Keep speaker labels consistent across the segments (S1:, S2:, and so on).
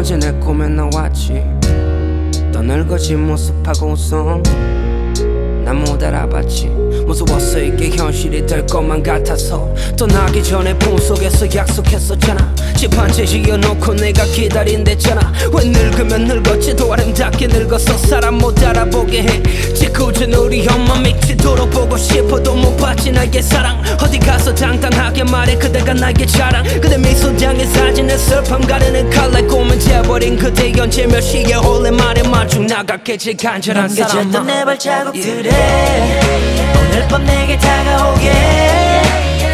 S1: 어제 내 꿈에 나왔지. 떠늙어진 모습하고 웃어. 난 못 알아봤지. 무서웠어 이게 현실이 될 것만 같아서 떠나기 전에 품속에서 약속했었잖아. 집한채 지어놓고 내가 기다린댔잖아. 왜 늙으면 늙었지도 아름답게 늙어서 사람 못 알아보게 해. 짓궂은 우리 엄마 미치도록 보고 싶어도 못 받지 나의 사랑. 어디 가서 당당하게 말해 그대가 나의 자랑. 그대 미소장의 사진에 슬픔 가르는 칼날 꿈을 재버린 그대 연재 몇 시에 오랜만에 마중 나갔겠지 간절한 사람
S2: 남겨졌던 내 발자국들에 오늘 밤 내게 다가오게.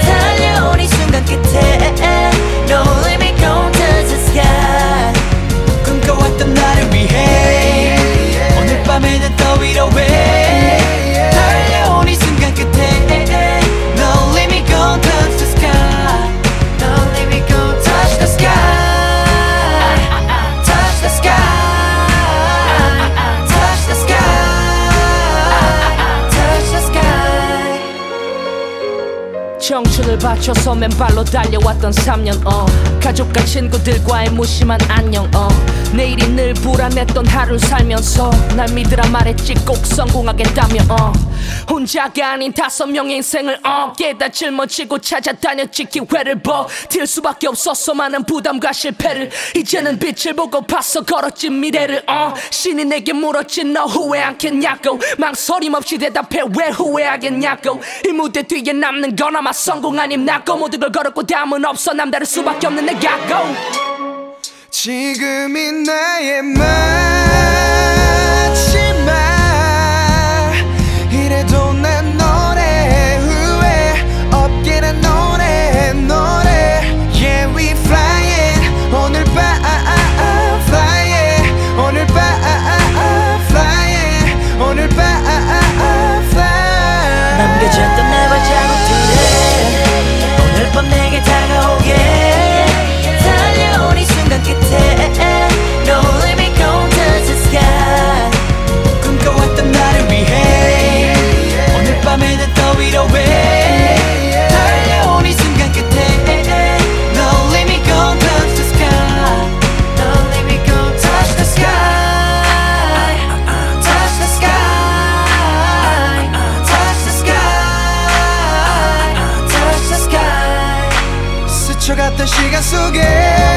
S2: 달려온 이 순간 끝에
S3: 청춘을 바쳐서 맨발로 달려왔던 3년 어. 가족과 친구들과의 무심한 안녕 어. 내일이 늘 불안했던 하루를 살면서 날 믿으라 말했지 꼭 성공하겠다며 어. 혼자가 아닌 다섯 명의 인생을 어. 깨다 짊어지고 찾아다녔지 기회를 버틸 수밖에 없었어 많은 부담과 실패를. 이제는 빛을 보고 봤어 걸었지 미래를 어. 신이 내게 물었지 너 후회 않겠냐고. 망설임 없이 대답해 왜 후회하겠냐고. 이 무대 뒤에 남는 건 아마 성공 아님 나고 모든 걸 걸었고 다음은 없어. 남다를 수밖에 없는 내가 go!
S4: 지금이 나의 말 시간 속에